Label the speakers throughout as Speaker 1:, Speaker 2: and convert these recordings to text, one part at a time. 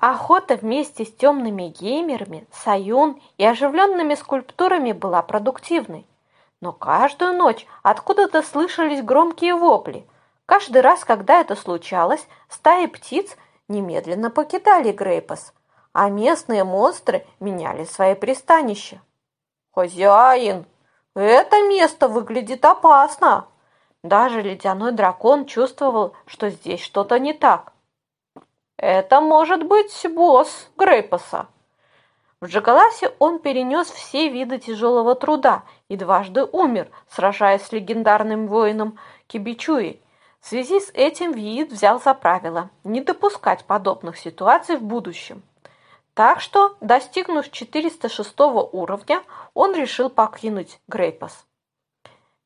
Speaker 1: Охота вместе с темными геймерами, Саюн и оживленными скульптурами была продуктивной. Но каждую ночь откуда-то слышались громкие вопли. Каждый раз, когда это случалось, стаи птиц немедленно покидали Грейпас, а местные монстры меняли свои пристанища. «Хозяин, это место выглядит опасно!» Даже ледяной дракон чувствовал, что здесь что-то не так. «Это может быть босс Грейпаса!» В Джагаласе он перенес все виды тяжелого труда и дважды умер, сражаясь с легендарным воином Кибичуи. В связи с этим Виит взял за правило не допускать подобных ситуаций в будущем. Так что, достигнув 406 уровня, он решил покинуть Грейпас.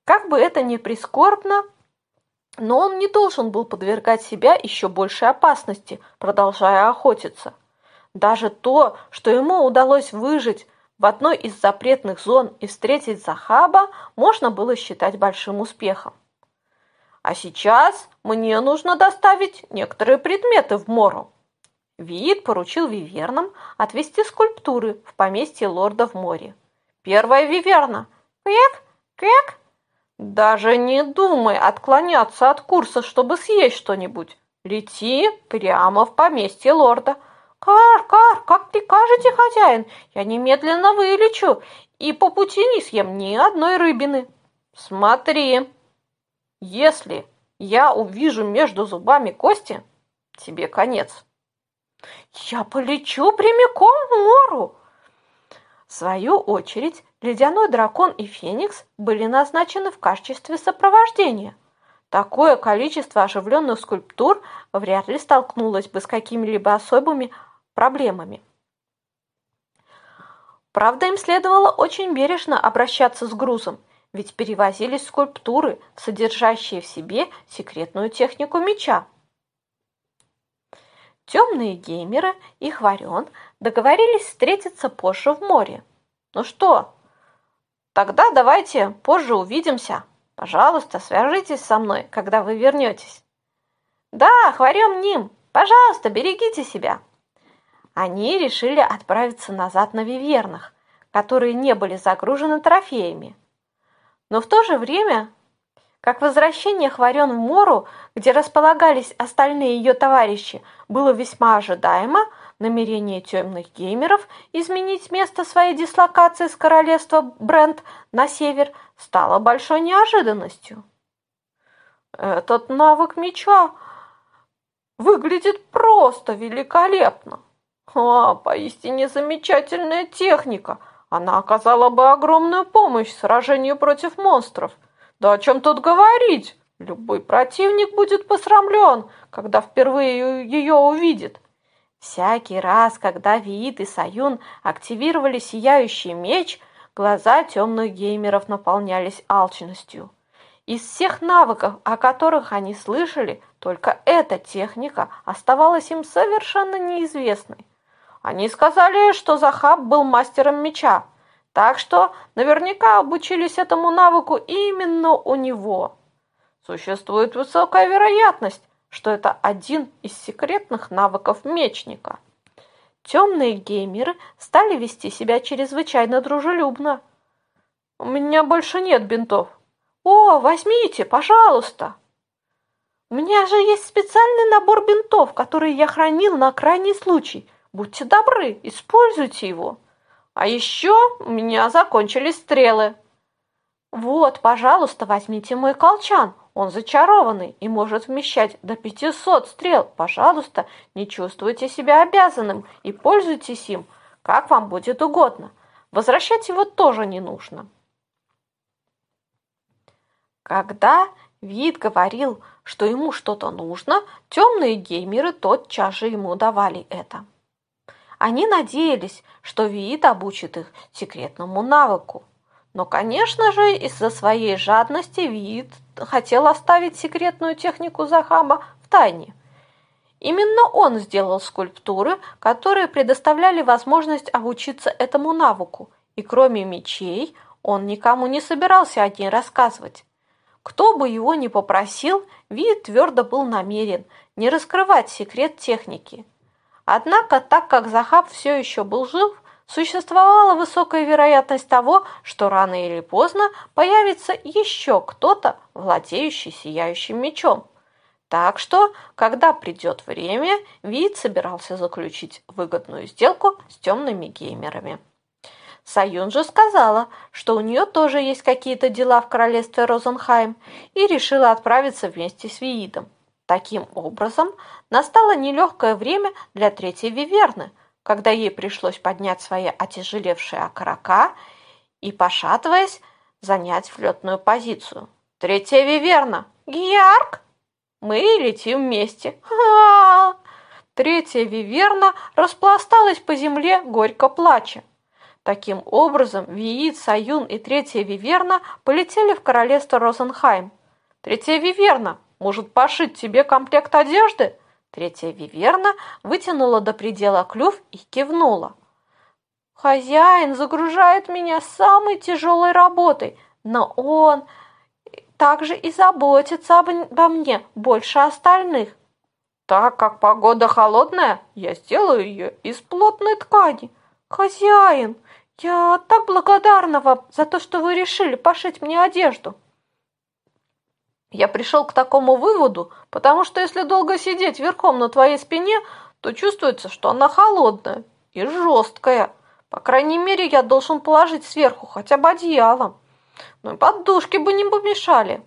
Speaker 1: Как бы это ни прискорбно, но он не должен был подвергать себя еще большей опасности, продолжая охотиться. Даже то, что ему удалось выжить в одной из запретных зон и встретить Захаба, можно было считать большим успехом. А сейчас мне нужно доставить некоторые предметы в Мору. Виит поручил вивернам отвезти скульптуры в поместье лорда в море. Первая виверна. Кряк, кряк. Даже не думай отклоняться от курса, чтобы съесть что-нибудь. Лети прямо в поместье лорда. «Кар, Кар, как прикажете, хозяин, я немедленно вылечу и по пути не съем ни одной рыбины». «Смотри, если я увижу между зубами кости, тебе конец». «Я полечу прямиком в нору!» В свою очередь, ледяной дракон и феникс были назначены в качестве сопровождения. Такое количество оживленных скульптур вряд ли столкнулось бы с какими-либо особыми проблемами. Правда, им следовало очень бережно обращаться с грузом, ведь перевозились скульптуры, содержащие в себе секретную технику меча. Темные геймеры и Хварен договорились встретиться позже в море. Ну что, тогда давайте позже увидимся. Пожалуйста, свяжитесь со мной, когда вы вернетесь. Да, Хварен Ним, пожалуйста, берегите себя они решили отправиться назад на Вивернах, которые не были загружены трофеями. Но в то же время, как возвращение Хварен в Мору, где располагались остальные ее товарищи, было весьма ожидаемо, намерение темных геймеров изменить место своей дислокации с королевства Брент на север стало большой неожиданностью. Этот навык меча выглядит просто великолепно. А, поистине замечательная техника. Она оказала бы огромную помощь в сражении против монстров. Да о чем тут говорить? Любой противник будет посрамлен, когда впервые ее увидит. Всякий раз, когда Виит и Саюн активировали сияющий меч, глаза темных геймеров наполнялись алчностью. Из всех навыков, о которых они слышали, только эта техника оставалась им совершенно неизвестной. Они сказали, что Захаб был мастером меча, так что наверняка обучились этому навыку именно у него. Существует высокая вероятность, что это один из секретных навыков мечника. Темные геймеры стали вести себя чрезвычайно дружелюбно. «У меня больше нет бинтов». «О, возьмите, пожалуйста!» «У меня же есть специальный набор бинтов, который я хранил на крайний случай – Будьте добры, используйте его. А еще у меня закончились стрелы. Вот, пожалуйста, возьмите мой колчан. Он зачарованный и может вмещать до 500 стрел. Пожалуйста, не чувствуйте себя обязанным и пользуйтесь им, как вам будет угодно. Возвращать его тоже не нужно. Когда Вид говорил, что ему что-то нужно, темные геймеры тотчас же ему давали это. Они надеялись, что Виит обучит их секретному навыку. Но, конечно же, из-за своей жадности Виит хотел оставить секретную технику Захаба в тайне. Именно он сделал скульптуры, которые предоставляли возможность обучиться этому навыку, и кроме мечей он никому не собирался о ней рассказывать. Кто бы его ни попросил, Виит твердо был намерен не раскрывать секрет техники – Однако, так как Захаб все еще был жив, существовала высокая вероятность того, что рано или поздно появится еще кто-то, владеющий сияющим мечом. Так что, когда придет время, Вид собирался заключить выгодную сделку с темными геймерами. Саюн же сказала, что у нее тоже есть какие-то дела в королевстве Розенхайм и решила отправиться вместе с Виидом. Таким образом, настало нелегкое время для третьей Виверны, когда ей пришлось поднять свои отяжелевшие окорока и, пошатываясь, занять флетную позицию. «Третья Виверна! Гиарк!» Мы летим вместе. Третья виверна распласталась по земле, горько плача. Таким образом, Виит, Саюн и третья виверна полетели в королевство Розенхайм. Третья виверна, может пошить тебе комплект одежды? Третья виверна вытянула до предела клюв и кивнула. Хозяин загружает меня самой тяжелой работой, но он также и заботится обо мне больше остальных. Так как погода холодная, я сделаю ее из плотной ткани. Хозяин, я так благодарна вам за то, что вы решили пошить мне одежду. Я пришел к такому выводу, потому что если долго сидеть верхом на твоей спине, то чувствуется, что она холодная и жесткая. По крайней мере, я должен положить сверху хотя бы одеялом. Ну и подушки бы не помешали.